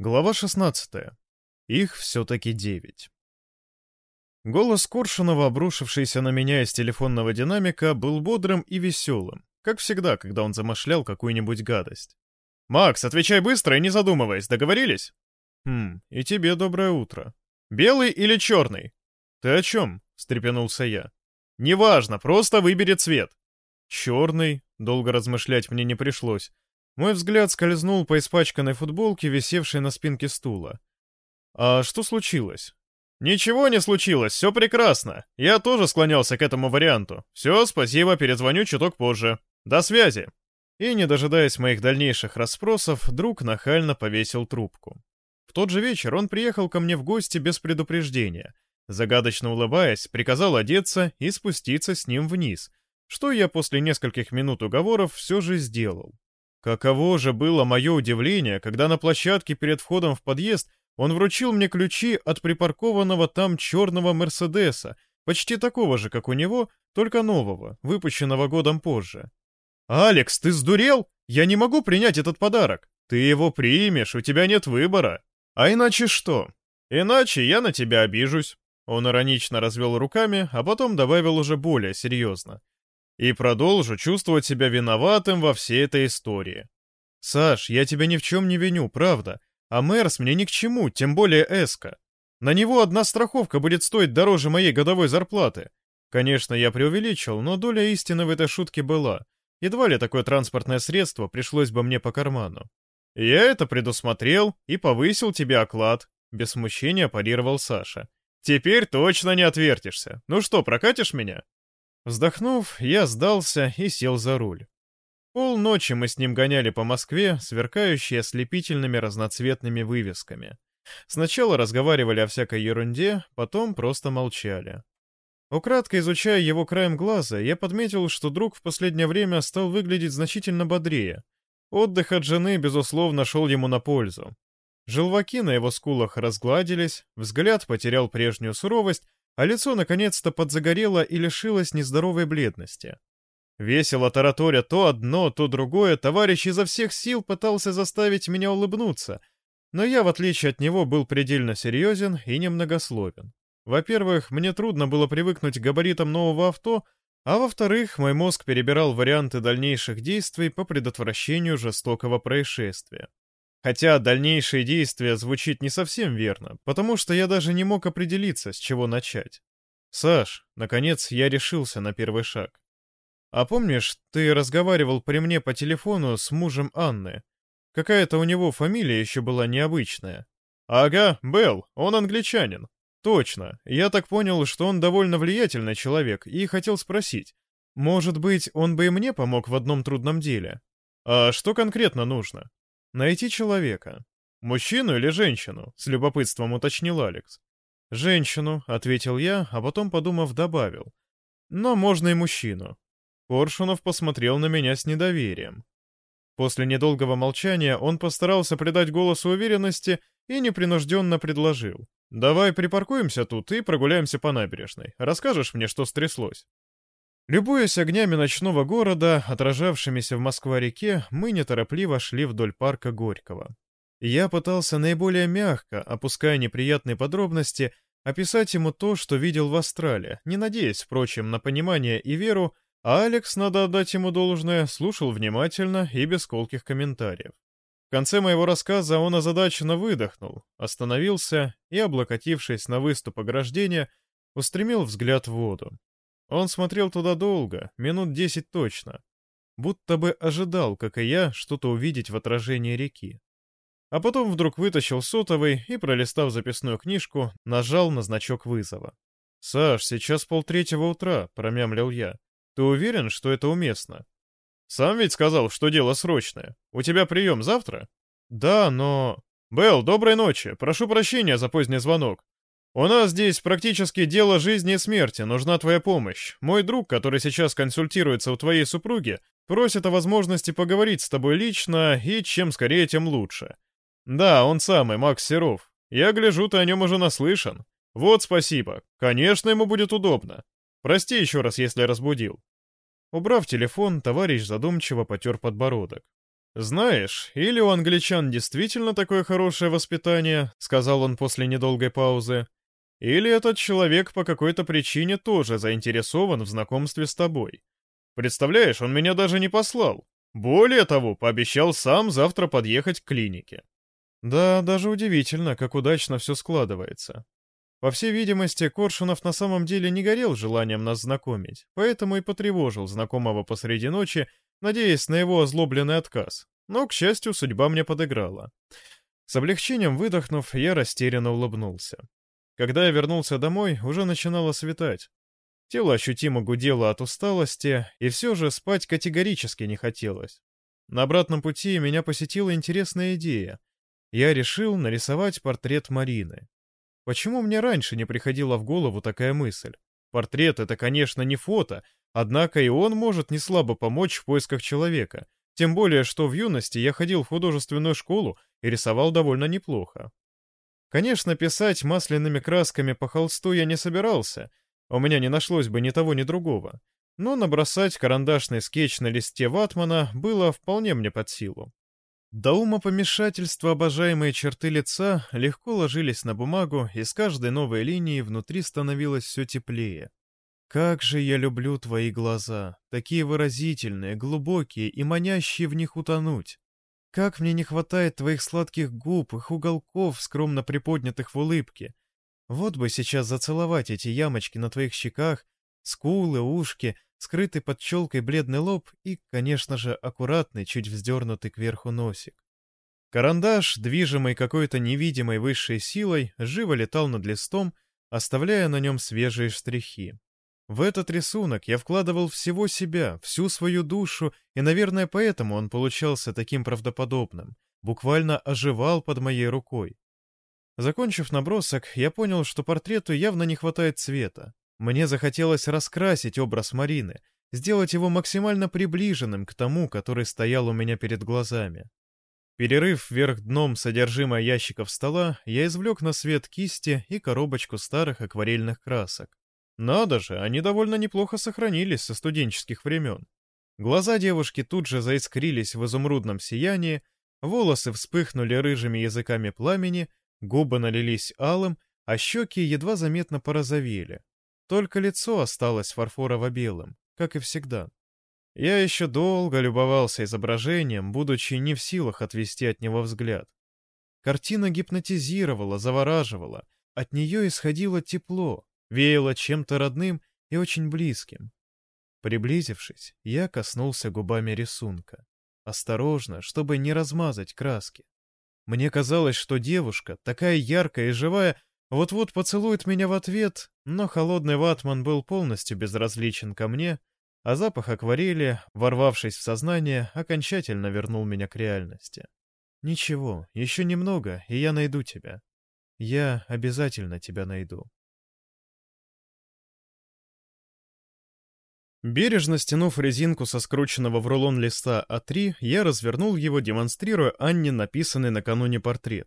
Глава 16. Их все-таки девять. Голос Коршунова, обрушившийся на меня из телефонного динамика, был бодрым и веселым, как всегда, когда он замышлял какую-нибудь гадость. «Макс, отвечай быстро и не задумываясь, договорились?» «Хм, и тебе доброе утро. Белый или черный?» «Ты о чем?» — встрепенулся я. «Неважно, просто выбери цвет». «Черный», — долго размышлять мне не пришлось. Мой взгляд скользнул по испачканной футболке, висевшей на спинке стула. «А что случилось?» «Ничего не случилось, все прекрасно. Я тоже склонялся к этому варианту. Все, спасибо, перезвоню чуток позже. До связи». И, не дожидаясь моих дальнейших расспросов, друг нахально повесил трубку. В тот же вечер он приехал ко мне в гости без предупреждения. Загадочно улыбаясь, приказал одеться и спуститься с ним вниз, что я после нескольких минут уговоров все же сделал. Каково же было мое удивление, когда на площадке перед входом в подъезд он вручил мне ключи от припаркованного там черного Мерседеса, почти такого же, как у него, только нового, выпущенного годом позже. «Алекс, ты сдурел? Я не могу принять этот подарок. Ты его примешь, у тебя нет выбора. А иначе что? Иначе я на тебя обижусь». Он иронично развел руками, а потом добавил уже более серьезно и продолжу чувствовать себя виноватым во всей этой истории. Саш, я тебя ни в чем не виню, правда. А Мэрс мне ни к чему, тем более Эска. На него одна страховка будет стоить дороже моей годовой зарплаты. Конечно, я преувеличил, но доля истины в этой шутке была. Едва ли такое транспортное средство пришлось бы мне по карману. Я это предусмотрел и повысил тебе оклад, без смущения парировал Саша. Теперь точно не отвертишься. Ну что, прокатишь меня? Вздохнув, я сдался и сел за руль. Полночи мы с ним гоняли по Москве, сверкающие ослепительными разноцветными вывесками. Сначала разговаривали о всякой ерунде, потом просто молчали. Украдко изучая его краем глаза, я подметил, что друг в последнее время стал выглядеть значительно бодрее. Отдых от жены, безусловно, шел ему на пользу. Желваки на его скулах разгладились, взгляд потерял прежнюю суровость, а лицо наконец-то подзагорело и лишилось нездоровой бледности. Весело тараторя то одно, то другое, товарищ изо всех сил пытался заставить меня улыбнуться, но я, в отличие от него, был предельно серьезен и немногословен. Во-первых, мне трудно было привыкнуть к габаритам нового авто, а во-вторых, мой мозг перебирал варианты дальнейших действий по предотвращению жестокого происшествия. Хотя дальнейшие действия звучит не совсем верно, потому что я даже не мог определиться, с чего начать. «Саш, наконец я решился на первый шаг. А помнишь, ты разговаривал при мне по телефону с мужем Анны? Какая-то у него фамилия еще была необычная». «Ага, Белл, он англичанин». «Точно. Я так понял, что он довольно влиятельный человек, и хотел спросить, может быть, он бы и мне помог в одном трудном деле? А что конкретно нужно?» Найти человека. Мужчину или женщину? С любопытством уточнил Алекс. Женщину, ответил я, а потом, подумав, добавил. Но можно и мужчину. Коршунов посмотрел на меня с недоверием. После недолгого молчания он постарался придать голосу уверенности и непринужденно предложил. «Давай припаркуемся тут и прогуляемся по набережной. Расскажешь мне, что стряслось?» Любуясь огнями ночного города, отражавшимися в Москва-реке, мы неторопливо шли вдоль парка Горького. Я пытался наиболее мягко, опуская неприятные подробности, описать ему то, что видел в Астрале, не надеясь, впрочем, на понимание и веру, а Алекс, надо отдать ему должное, слушал внимательно и без колких комментариев. В конце моего рассказа он озадаченно выдохнул, остановился и, облокотившись на выступ ограждения, устремил взгляд в воду. Он смотрел туда долго, минут десять точно, будто бы ожидал, как и я, что-то увидеть в отражении реки. А потом вдруг вытащил сотовый и, пролистав записную книжку, нажал на значок вызова. «Саш, сейчас полтретьего утра», — промямлил я. «Ты уверен, что это уместно?» «Сам ведь сказал, что дело срочное. У тебя прием завтра?» «Да, но...» «Белл, доброй ночи. Прошу прощения за поздний звонок. «У нас здесь практически дело жизни и смерти, нужна твоя помощь. Мой друг, который сейчас консультируется у твоей супруги, просит о возможности поговорить с тобой лично, и чем скорее, тем лучше. Да, он самый, Макс Серов. Я гляжу, ты о нем уже наслышан. Вот спасибо. Конечно, ему будет удобно. Прости еще раз, если разбудил». Убрав телефон, товарищ задумчиво потер подбородок. «Знаешь, или у англичан действительно такое хорошее воспитание», — сказал он после недолгой паузы, «или этот человек по какой-то причине тоже заинтересован в знакомстве с тобой. Представляешь, он меня даже не послал. Более того, пообещал сам завтра подъехать к клинике». Да, даже удивительно, как удачно все складывается. По всей видимости, Коршунов на самом деле не горел желанием нас знакомить, поэтому и потревожил знакомого посреди ночи, надеясь на его озлобленный отказ. Но, к счастью, судьба мне подыграла. С облегчением выдохнув, я растерянно улыбнулся. Когда я вернулся домой, уже начинало светать. Тело ощутимо гудело от усталости, и все же спать категорически не хотелось. На обратном пути меня посетила интересная идея. Я решил нарисовать портрет Марины. Почему мне раньше не приходила в голову такая мысль? Портрет — это, конечно, не фото, однако и он может неслабо помочь в поисках человека, тем более, что в юности я ходил в художественную школу и рисовал довольно неплохо. Конечно, писать масляными красками по холсту я не собирался, у меня не нашлось бы ни того, ни другого, но набросать карандашный скетч на листе ватмана было вполне мне под силу. До ума помешательства обожаемые черты лица легко ложились на бумагу, и с каждой новой линией внутри становилось все теплее. «Как же я люблю твои глаза, такие выразительные, глубокие и манящие в них утонуть! Как мне не хватает твоих сладких губ, их уголков, скромно приподнятых в улыбке! Вот бы сейчас зацеловать эти ямочки на твоих щеках, скулы, ушки — скрытый под челкой бледный лоб и, конечно же, аккуратный, чуть вздернутый кверху носик. Карандаш, движимый какой-то невидимой высшей силой, живо летал над листом, оставляя на нем свежие штрихи. В этот рисунок я вкладывал всего себя, всю свою душу, и, наверное, поэтому он получался таким правдоподобным, буквально оживал под моей рукой. Закончив набросок, я понял, что портрету явно не хватает цвета. Мне захотелось раскрасить образ Марины, сделать его максимально приближенным к тому, который стоял у меня перед глазами. Перерыв вверх дном содержимое ящиков стола, я извлек на свет кисти и коробочку старых акварельных красок. Надо же, они довольно неплохо сохранились со студенческих времен. Глаза девушки тут же заискрились в изумрудном сиянии, волосы вспыхнули рыжими языками пламени, губы налились алым, а щеки едва заметно порозовели. Только лицо осталось фарфорово-белым, как и всегда. Я еще долго любовался изображением, будучи не в силах отвести от него взгляд. Картина гипнотизировала, завораживала, от нее исходило тепло, веяло чем-то родным и очень близким. Приблизившись, я коснулся губами рисунка. Осторожно, чтобы не размазать краски. Мне казалось, что девушка, такая яркая и живая, вот-вот поцелует меня в ответ, но холодный ватман был полностью безразличен ко мне, а запах акварели, ворвавшись в сознание, окончательно вернул меня к реальности. «Ничего, еще немного, и я найду тебя. Я обязательно тебя найду». Бережно стянув резинку со скрученного в рулон листа А3, я развернул его, демонстрируя Анне написанный накануне портрет.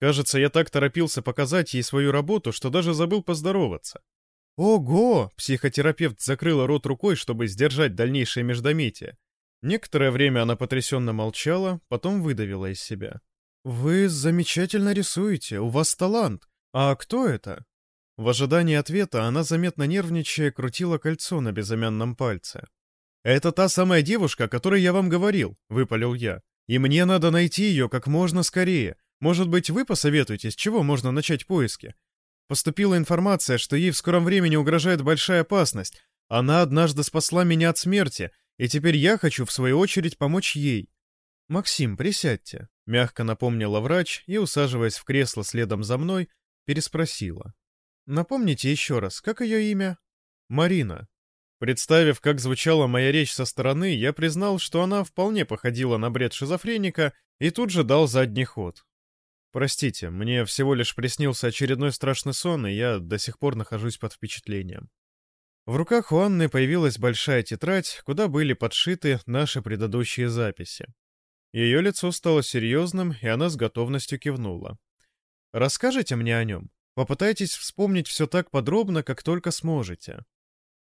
Кажется, я так торопился показать ей свою работу, что даже забыл поздороваться. «Ого!» — психотерапевт закрыла рот рукой, чтобы сдержать дальнейшее междометие. Некоторое время она потрясенно молчала, потом выдавила из себя. «Вы замечательно рисуете, у вас талант. А кто это?» В ожидании ответа она, заметно нервничая, крутила кольцо на безымянном пальце. «Это та самая девушка, о которой я вам говорил», — выпалил я. «И мне надо найти ее как можно скорее. Может быть, вы посоветуете, с чего можно начать поиски? Поступила информация, что ей в скором времени угрожает большая опасность. Она однажды спасла меня от смерти, и теперь я хочу, в свою очередь, помочь ей. «Максим, присядьте», — мягко напомнила врач и, усаживаясь в кресло следом за мной, переспросила. «Напомните еще раз, как ее имя?» «Марина». Представив, как звучала моя речь со стороны, я признал, что она вполне походила на бред шизофреника, и тут же дал задний ход. Простите, мне всего лишь приснился очередной страшный сон, и я до сих пор нахожусь под впечатлением. В руках у Анны появилась большая тетрадь, куда были подшиты наши предыдущие записи. Ее лицо стало серьезным, и она с готовностью кивнула. «Расскажите мне о нем. Попытайтесь вспомнить все так подробно, как только сможете».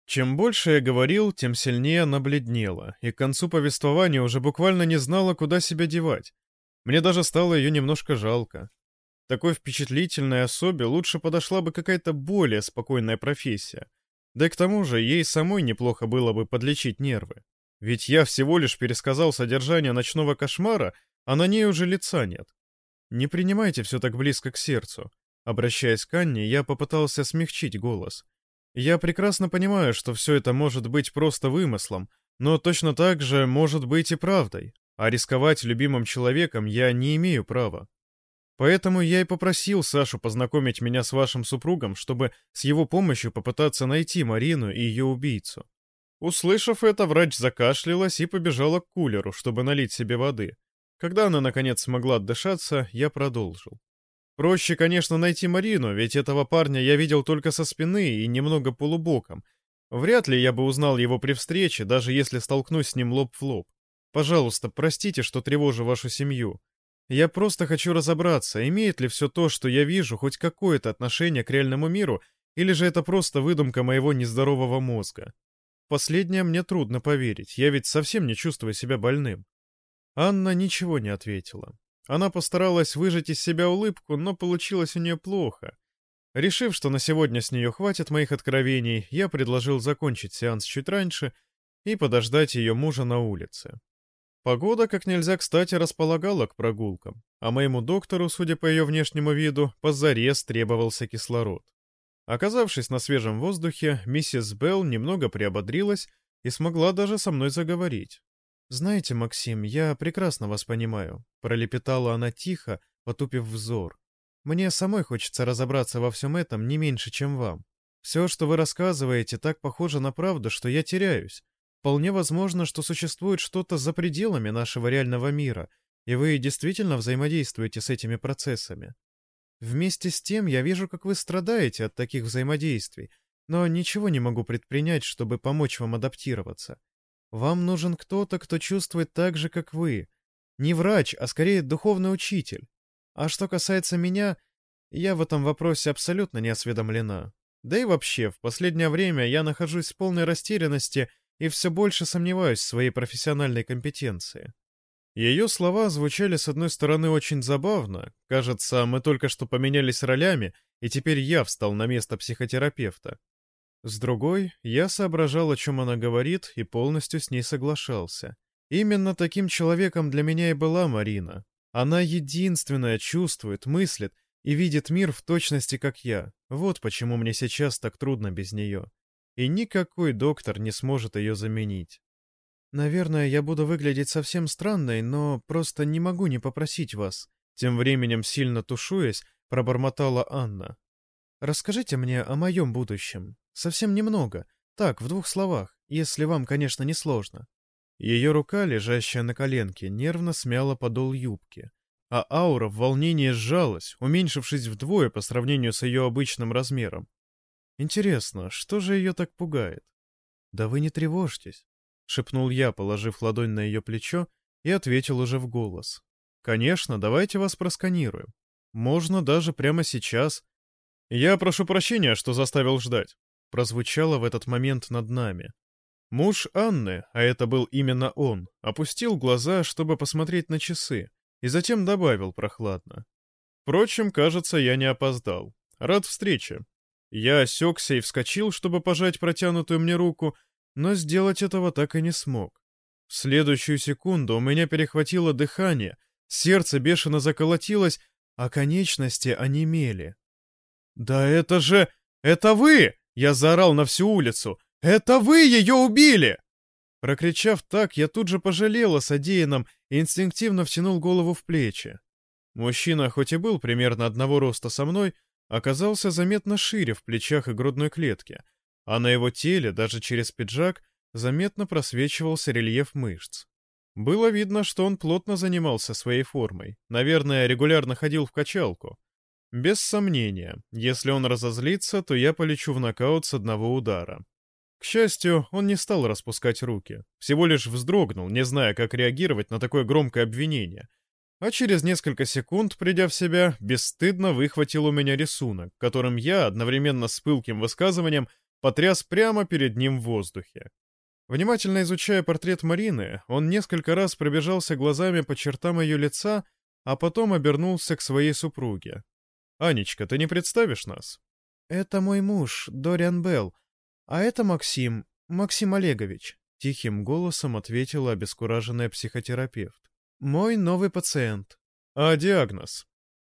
Чем больше я говорил, тем сильнее она бледнела, и к концу повествования уже буквально не знала, куда себя девать. Мне даже стало ее немножко жалко. Такой впечатлительной особе лучше подошла бы какая-то более спокойная профессия. Да и к тому же ей самой неплохо было бы подлечить нервы. Ведь я всего лишь пересказал содержание ночного кошмара, а на ней уже лица нет. Не принимайте все так близко к сердцу. Обращаясь к Анне, я попытался смягчить голос. Я прекрасно понимаю, что все это может быть просто вымыслом, но точно так же может быть и правдой, а рисковать любимым человеком я не имею права. Поэтому я и попросил Сашу познакомить меня с вашим супругом, чтобы с его помощью попытаться найти Марину и ее убийцу. Услышав это, врач закашлялась и побежала к кулеру, чтобы налить себе воды. Когда она, наконец, смогла отдышаться, я продолжил. Проще, конечно, найти Марину, ведь этого парня я видел только со спины и немного полубоком. Вряд ли я бы узнал его при встрече, даже если столкнусь с ним лоб в лоб. Пожалуйста, простите, что тревожу вашу семью. Я просто хочу разобраться, имеет ли все то, что я вижу, хоть какое-то отношение к реальному миру, или же это просто выдумка моего нездорового мозга. Последнее мне трудно поверить, я ведь совсем не чувствую себя больным. Анна ничего не ответила. Она постаралась выжать из себя улыбку, но получилось у нее плохо. Решив, что на сегодня с нее хватит моих откровений, я предложил закончить сеанс чуть раньше и подождать ее мужа на улице. Погода как нельзя кстати располагала к прогулкам, а моему доктору, судя по ее внешнему виду, позарез требовался кислород. Оказавшись на свежем воздухе, миссис Белл немного приободрилась и смогла даже со мной заговорить. «Знаете, Максим, я прекрасно вас понимаю», — пролепетала она тихо, потупив взор. «Мне самой хочется разобраться во всем этом не меньше, чем вам. Все, что вы рассказываете, так похоже на правду, что я теряюсь. Вполне возможно, что существует что-то за пределами нашего реального мира, и вы действительно взаимодействуете с этими процессами. Вместе с тем я вижу, как вы страдаете от таких взаимодействий, но ничего не могу предпринять, чтобы помочь вам адаптироваться. Вам нужен кто-то, кто чувствует так же, как вы. Не врач, а скорее духовный учитель. А что касается меня, я в этом вопросе абсолютно не осведомлена. Да и вообще, в последнее время я нахожусь в полной растерянности и все больше сомневаюсь в своей профессиональной компетенции. Ее слова звучали с одной стороны очень забавно. Кажется, мы только что поменялись ролями, и теперь я встал на место психотерапевта. С другой, я соображал, о чем она говорит, и полностью с ней соглашался. Именно таким человеком для меня и была Марина. Она единственная чувствует, мыслит и видит мир в точности, как я. Вот почему мне сейчас так трудно без нее. И никакой доктор не сможет ее заменить. Наверное, я буду выглядеть совсем странной, но просто не могу не попросить вас. Тем временем, сильно тушуясь, пробормотала Анна. Расскажите мне о моем будущем. Совсем немного. Так, в двух словах, если вам, конечно, не сложно. Ее рука, лежащая на коленке, нервно смяла подол юбки, а аура в волнении сжалась, уменьшившись вдвое по сравнению с ее обычным размером. Интересно, что же ее так пугает? Да вы не тревожьтесь, шепнул я, положив ладонь на ее плечо, и ответил уже в голос. Конечно, давайте вас просканируем. Можно даже прямо сейчас. Я прошу прощения, что заставил ждать прозвучало в этот момент над нами. Муж Анны, а это был именно он, опустил глаза, чтобы посмотреть на часы, и затем добавил прохладно. Впрочем, кажется, я не опоздал. Рад встрече. Я осекся и вскочил, чтобы пожать протянутую мне руку, но сделать этого так и не смог. В следующую секунду у меня перехватило дыхание, сердце бешено заколотилось, а конечности онемели. «Да это же... это вы!» Я заорал на всю улицу. «Это вы ее убили!» Прокричав так, я тут же пожалел о содеянном и инстинктивно втянул голову в плечи. Мужчина, хоть и был примерно одного роста со мной, оказался заметно шире в плечах и грудной клетке, а на его теле, даже через пиджак, заметно просвечивался рельеф мышц. Было видно, что он плотно занимался своей формой, наверное, регулярно ходил в качалку. Без сомнения, если он разозлится, то я полечу в нокаут с одного удара. К счастью, он не стал распускать руки, всего лишь вздрогнул, не зная, как реагировать на такое громкое обвинение. А через несколько секунд, придя в себя, бесстыдно выхватил у меня рисунок, которым я, одновременно с пылким высказыванием, потряс прямо перед ним в воздухе. Внимательно изучая портрет Марины, он несколько раз пробежался глазами по чертам ее лица, а потом обернулся к своей супруге. «Анечка, ты не представишь нас?» «Это мой муж, Дориан Белл, а это Максим, Максим Олегович», — тихим голосом ответила обескураженная психотерапевт. «Мой новый пациент». «А диагноз?»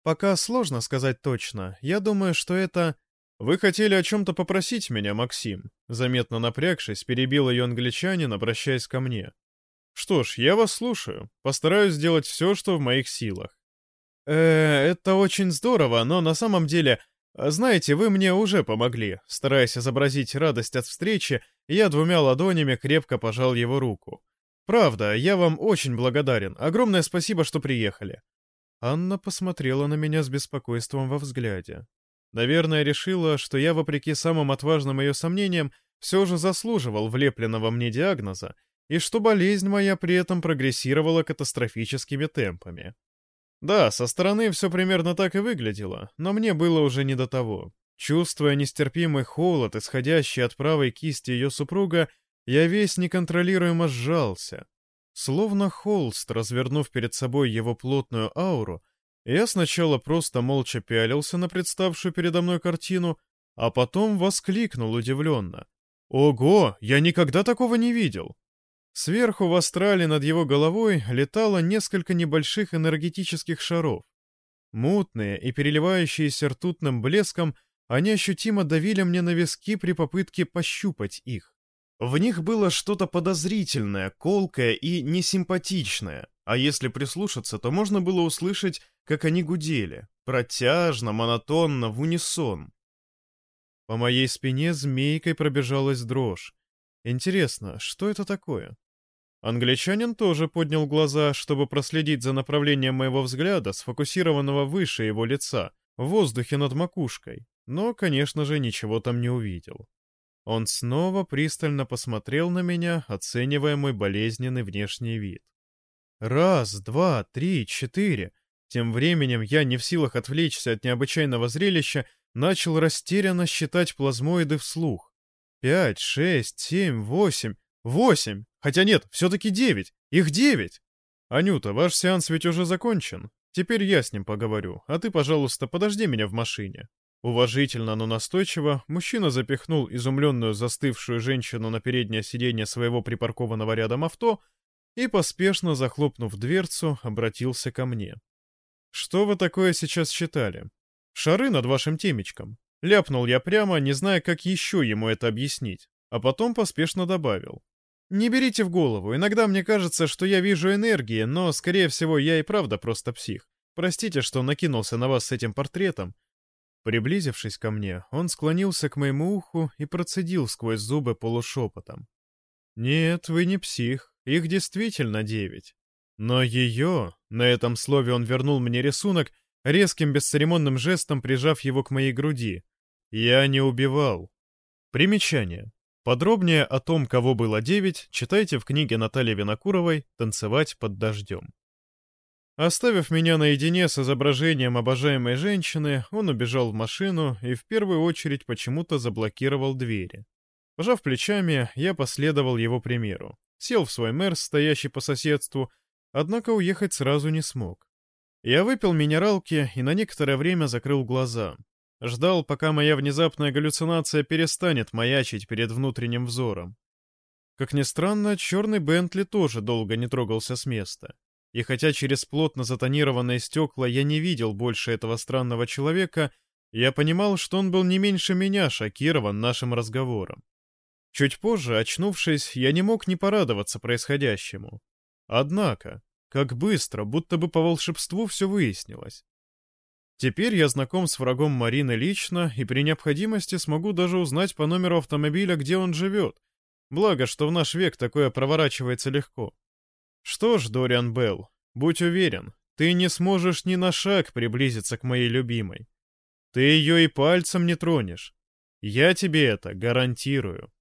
«Пока сложно сказать точно. Я думаю, что это...» «Вы хотели о чем-то попросить меня, Максим?» Заметно напрягшись, перебил ее англичанин, обращаясь ко мне. «Что ж, я вас слушаю. Постараюсь сделать все, что в моих силах». «Э, это очень здорово, но на самом деле... Знаете, вы мне уже помогли». Стараясь изобразить радость от встречи, я двумя ладонями крепко пожал его руку. «Правда, я вам очень благодарен. Огромное спасибо, что приехали». Анна посмотрела на меня с беспокойством во взгляде. Наверное, решила, что я, вопреки самым отважным ее сомнениям, все же заслуживал влепленного мне диагноза, и что болезнь моя при этом прогрессировала катастрофическими темпами. Да, со стороны все примерно так и выглядело, но мне было уже не до того. Чувствуя нестерпимый холод, исходящий от правой кисти ее супруга, я весь неконтролируемо сжался. Словно холст, развернув перед собой его плотную ауру, я сначала просто молча пялился на представшую передо мной картину, а потом воскликнул удивленно. «Ого, я никогда такого не видел!» Сверху в астрале над его головой летало несколько небольших энергетических шаров. Мутные и переливающиеся ртутным блеском, они ощутимо давили мне на виски при попытке пощупать их. В них было что-то подозрительное, колкое и несимпатичное, а если прислушаться, то можно было услышать, как они гудели, протяжно, монотонно, в унисон. По моей спине змейкой пробежалась дрожь. Интересно, что это такое? Англичанин тоже поднял глаза, чтобы проследить за направлением моего взгляда, сфокусированного выше его лица, в воздухе над макушкой, но, конечно же, ничего там не увидел. Он снова пристально посмотрел на меня, оценивая мой болезненный внешний вид. Раз, два, три, четыре. Тем временем я, не в силах отвлечься от необычайного зрелища, начал растерянно считать плазмоиды вслух. Пять, шесть, семь, восемь. Восемь! Хотя нет, все-таки девять! Их девять! Анюта, ваш сеанс ведь уже закончен. Теперь я с ним поговорю, а ты, пожалуйста, подожди меня в машине. Уважительно, но настойчиво, мужчина запихнул изумленную застывшую женщину на переднее сиденье своего припаркованного рядом авто и, поспешно захлопнув дверцу, обратился ко мне. «Что вы такое сейчас читали? Шары над вашим темечком?» Ляпнул я прямо, не зная, как еще ему это объяснить, а потом поспешно добавил. «Не берите в голову, иногда мне кажется, что я вижу энергии, но, скорее всего, я и правда просто псих. Простите, что накинулся на вас с этим портретом, Приблизившись ко мне, он склонился к моему уху и процедил сквозь зубы полушепотом. «Нет, вы не псих, их действительно девять. Но ее...» — на этом слове он вернул мне рисунок, резким бесцеремонным жестом прижав его к моей груди. «Я не убивал». Примечание. Подробнее о том, кого было девять, читайте в книге Натальи Винокуровой «Танцевать под дождем». Оставив меня наедине с изображением обожаемой женщины, он убежал в машину и в первую очередь почему-то заблокировал двери. Пожав плечами, я последовал его примеру. Сел в свой мэр, стоящий по соседству, однако уехать сразу не смог. Я выпил минералки и на некоторое время закрыл глаза. Ждал, пока моя внезапная галлюцинация перестанет маячить перед внутренним взором. Как ни странно, черный Бентли тоже долго не трогался с места. И хотя через плотно затонированные стекла я не видел больше этого странного человека, я понимал, что он был не меньше меня шокирован нашим разговором. Чуть позже, очнувшись, я не мог не порадоваться происходящему. Однако, как быстро, будто бы по волшебству все выяснилось. Теперь я знаком с врагом Марины лично и при необходимости смогу даже узнать по номеру автомобиля, где он живет. Благо, что в наш век такое проворачивается легко. Что ж, Дориан Белл, будь уверен, ты не сможешь ни на шаг приблизиться к моей любимой. Ты ее и пальцем не тронешь. Я тебе это гарантирую.